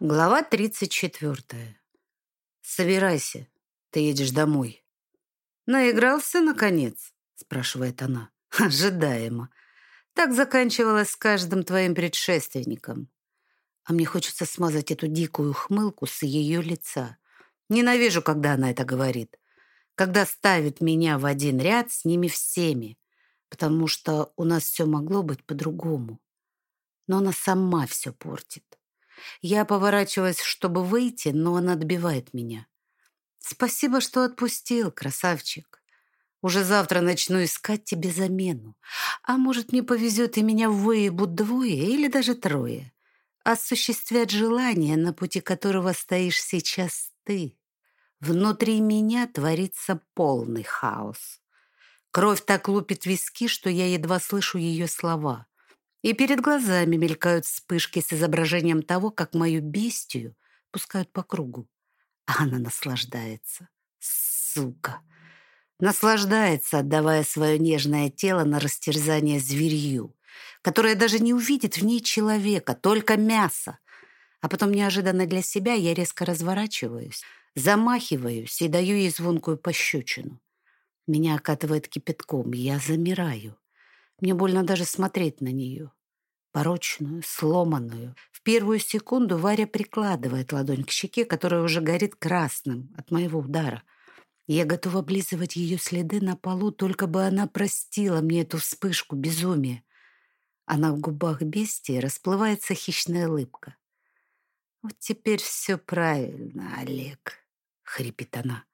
Глава 34. «Собирайся, ты едешь домой». «Наигрался, наконец?» — спрашивает она. «Ожидаемо. Так заканчивалось с каждым твоим предшественником. А мне хочется смазать эту дикую хмылку с ее лица. Ненавижу, когда она это говорит. Когда ставит меня в один ряд с ними всеми. Потому что у нас все могло быть по-другому. Но она сама все портит. Я поворачиваюсь, чтобы выйти, но она отбивает меня. «Спасибо, что отпустил, красавчик. Уже завтра начну искать тебе замену. А может, мне повезет, и меня выебут двое или даже трое. Осуществят желание, на пути которого стоишь сейчас ты. Внутри меня творится полный хаос. Кровь так лупит виски, что я едва слышу ее слова и перед глазами мелькают вспышки с изображением того, как мою бестию пускают по кругу. А она наслаждается. Сука! Наслаждается, отдавая свое нежное тело на растерзание зверью, которое даже не увидит в ней человека, только мясо. А потом неожиданно для себя я резко разворачиваюсь, замахиваюсь и даю ей звонкую пощечину. Меня окатывает кипятком, я замираю. Мне больно даже смотреть на нее. Порочную, сломанную. В первую секунду Варя прикладывает ладонь к щеке, которая уже горит красным от моего удара. Я готова облизывать ее следы на полу, только бы она простила мне эту вспышку безумия. А на губах бестии расплывается хищная улыбка. «Вот теперь все правильно, Олег», — хрипит она.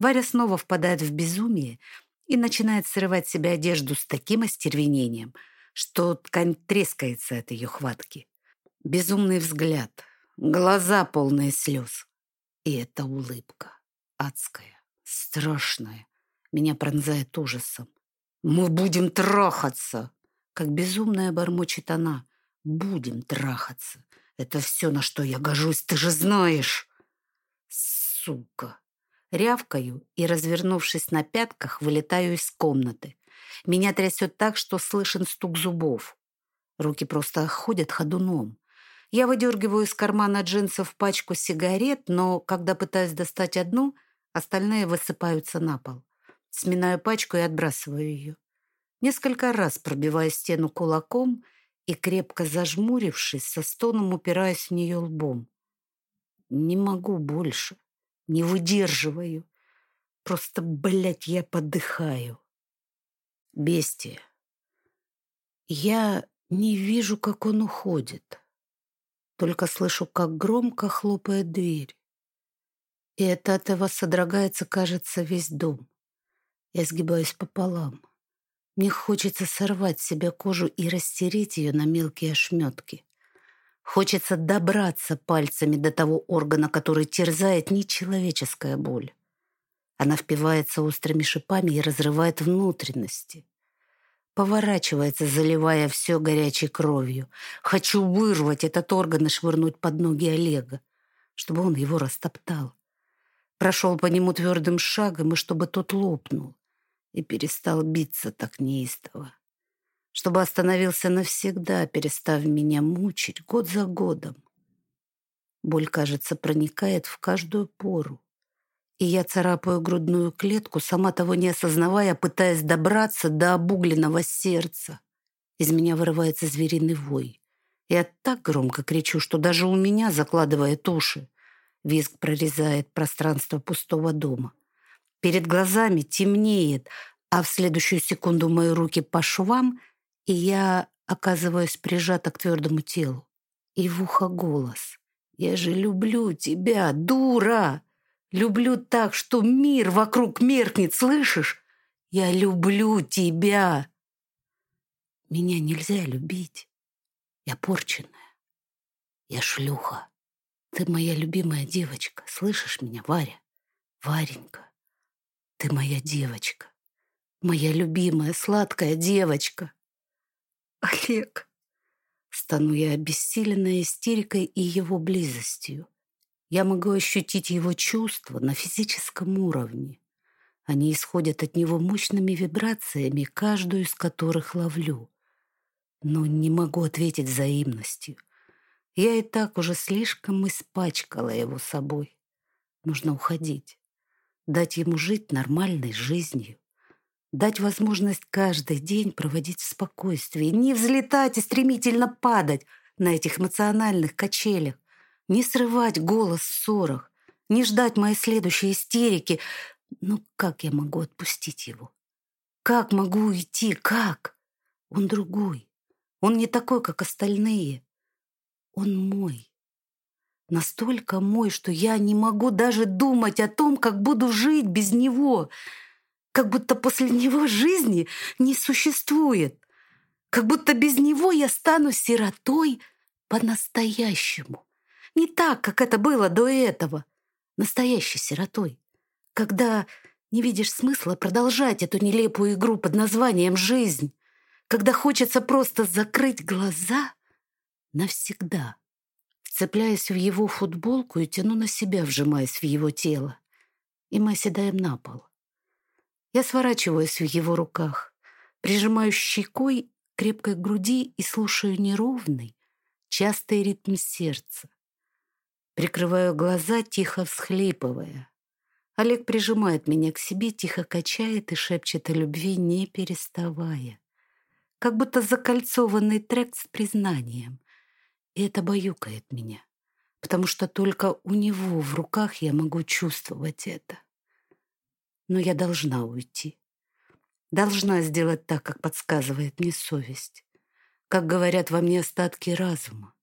Варя снова впадает в безумие, и начинает срывать себе одежду с таким остервенением, что ткань трескается от ее хватки. Безумный взгляд, глаза полные слез. И эта улыбка, адская, страшная, меня пронзает ужасом. «Мы будем трахаться!» Как безумная бормочет она. «Будем трахаться. Это все, на что я гожусь, ты же знаешь!» «Сука!» Рявкаю и, развернувшись на пятках, вылетаю из комнаты. Меня трясет так, что слышен стук зубов. Руки просто ходят ходуном. Я выдергиваю из кармана джинсов пачку сигарет, но, когда пытаюсь достать одну, остальные высыпаются на пол. Сминаю пачку и отбрасываю ее. Несколько раз пробиваю стену кулаком и, крепко зажмурившись, со стоном упираюсь в нее лбом. Не могу больше. Не выдерживаю. Просто, блядь, я подыхаю. Бестия. Я не вижу, как он уходит. Только слышу, как громко хлопает дверь. И от этого содрогается, кажется, весь дом. Я сгибаюсь пополам. Мне хочется сорвать с себя кожу и растереть ее на мелкие ошметки. Хочется добраться пальцами до того органа, который терзает нечеловеческая боль. Она впивается острыми шипами и разрывает внутренности. Поворачивается, заливая все горячей кровью. Хочу вырвать этот орган и швырнуть под ноги Олега, чтобы он его растоптал. Прошел по нему твердым шагом, и чтобы тот лопнул и перестал биться так неистово чтобы остановился навсегда, перестав меня мучить год за годом. Боль, кажется, проникает в каждую пору. И я царапаю грудную клетку, сама того не осознавая, пытаясь добраться до обугленного сердца. Из меня вырывается звериный вой. Я так громко кричу, что даже у меня закладывает уши. Визг прорезает пространство пустого дома. Перед глазами темнеет, а в следующую секунду мои руки по швам — и я оказываюсь прижата к твердому телу. И в ухо голос. «Я же люблю тебя, дура! Люблю так, что мир вокруг меркнет, слышишь? Я люблю тебя!» Меня нельзя любить. Я порченная. Я шлюха. Ты моя любимая девочка. Слышишь меня, Варя? Варенька, ты моя девочка. Моя любимая сладкая девочка. Олег!» Стану я обессиленная истерикой и его близостью. Я могу ощутить его чувства на физическом уровне. Они исходят от него мощными вибрациями, каждую из которых ловлю. Но не могу ответить взаимностью. Я и так уже слишком испачкала его собой. Нужно уходить, дать ему жить нормальной жизнью, дать возможность каждый день проводить в спокойствии, не взлетать и стремительно падать на этих эмоциональных качелях, не срывать голос в ссорах, не ждать моей следующей истерики. Ну как я могу отпустить его? Как могу уйти? Как? Он другой. Он не такой, как остальные. Он мой. Настолько мой, что я не могу даже думать о том, как буду жить без него. Как будто после него жизни не существует. Как будто без него я стану сиротой по-настоящему. Не так, как это было до этого. Настоящей сиротой. Когда не видишь смысла продолжать эту нелепую игру под названием «жизнь». Когда хочется просто закрыть глаза навсегда цепляясь в его футболку и тяну на себя, вжимаясь в его тело. И мы оседаем на пол. Я сворачиваюсь в его руках, прижимаю щекой крепкой груди и слушаю неровный, частый ритм сердца. Прикрываю глаза, тихо всхлипывая. Олег прижимает меня к себе, тихо качает и шепчет о любви, не переставая. Как будто закольцованный трек с признанием. И это баюкает меня, потому что только у него в руках я могу чувствовать это. Но я должна уйти. Должна сделать так, как подсказывает мне совесть. Как говорят во мне остатки разума.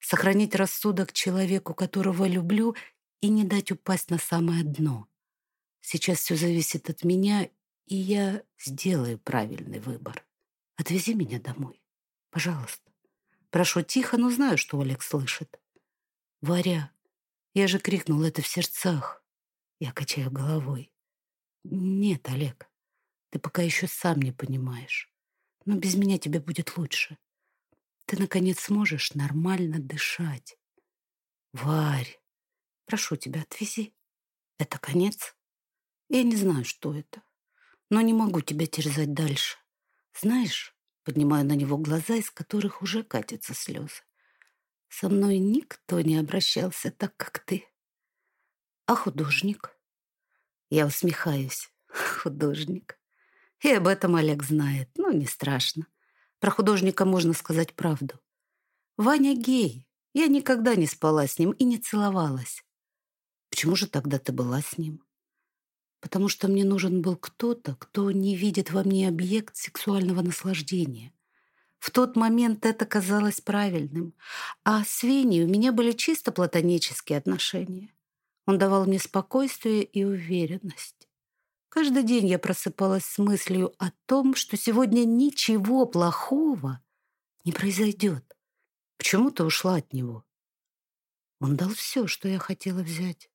Сохранить рассудок человеку, которого люблю, и не дать упасть на самое дно. Сейчас все зависит от меня, и я сделаю правильный выбор. Отвези меня домой, пожалуйста. Прошу тихо, но знаю, что Олег слышит. «Варя, я же крикнул это в сердцах». Я качаю головой. «Нет, Олег, ты пока еще сам не понимаешь. Но без меня тебе будет лучше. Ты, наконец, сможешь нормально дышать. Варь, прошу тебя, отвези. Это конец? Я не знаю, что это, но не могу тебя терзать дальше. Знаешь, Поднимаю на него глаза, из которых уже катятся слезы. Со мной никто не обращался так, как ты. А художник? Я усмехаюсь. Художник. И об этом Олег знает. Ну, не страшно. Про художника можно сказать правду. Ваня гей. Я никогда не спала с ним и не целовалась. Почему же тогда ты была с ним? потому что мне нужен был кто-то, кто не видит во мне объект сексуального наслаждения. В тот момент это казалось правильным, а с Веней у меня были чисто платонические отношения. Он давал мне спокойствие и уверенность. Каждый день я просыпалась с мыслью о том, что сегодня ничего плохого не произойдет. Почему ты ушла от него? Он дал все, что я хотела взять.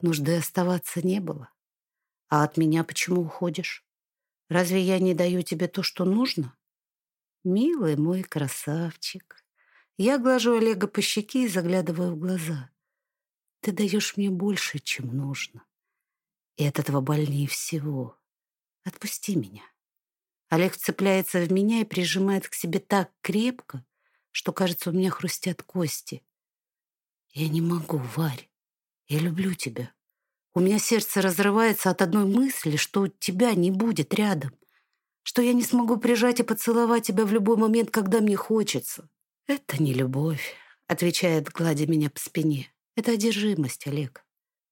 Нужды оставаться не было. А от меня почему уходишь? Разве я не даю тебе то, что нужно? Милый мой красавчик. Я глажу Олега по щеке и заглядываю в глаза. Ты даешь мне больше, чем нужно. И от этого больнее всего. Отпусти меня. Олег цепляется в меня и прижимает к себе так крепко, что, кажется, у меня хрустят кости. Я не могу, Варь. Я люблю тебя. У меня сердце разрывается от одной мысли, что тебя не будет рядом, что я не смогу прижать и поцеловать тебя в любой момент, когда мне хочется. Это не любовь, отвечает, гладя меня по спине. Это одержимость, Олег.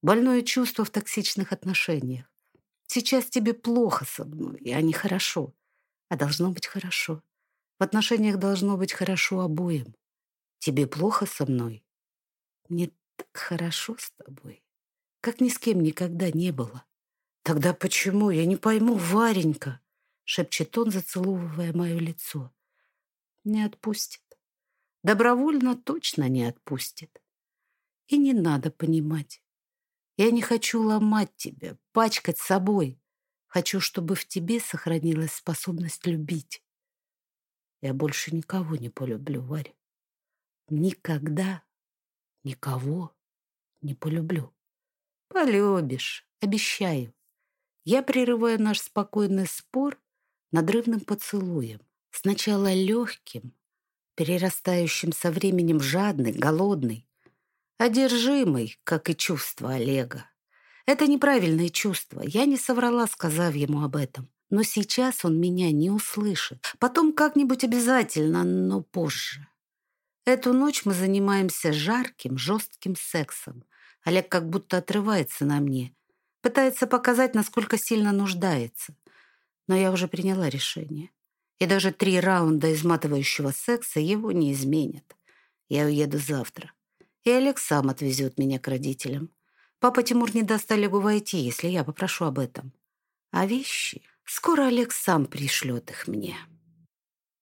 Больное чувство в токсичных отношениях. Сейчас тебе плохо со мной, а не хорошо. А должно быть хорошо. В отношениях должно быть хорошо обоим. Тебе плохо со мной? Мне так хорошо с тобой как ни с кем никогда не было. Тогда почему? Я не пойму, Варенька, шепчет он, зацеловывая мое лицо. Не отпустит. Добровольно точно не отпустит. И не надо понимать. Я не хочу ломать тебя, пачкать собой. Хочу, чтобы в тебе сохранилась способность любить. Я больше никого не полюблю, Варя. Никогда никого не полюблю. Полюбишь, обещаю. Я прерываю наш спокойный спор надрывным поцелуем. Сначала легким, перерастающим со временем жадный, голодный, одержимый, как и чувство Олега. Это неправильное чувство. Я не соврала, сказав ему об этом. Но сейчас он меня не услышит. Потом как-нибудь обязательно, но позже. Эту ночь мы занимаемся жарким, жестким сексом. Олег как будто отрывается на мне. Пытается показать, насколько сильно нуждается. Но я уже приняла решение. И даже три раунда изматывающего секса его не изменят. Я уеду завтра. И Олег сам отвезет меня к родителям. Папа Тимур не даст Олегу войти, если я попрошу об этом. А вещи... Скоро Олег сам пришлет их мне.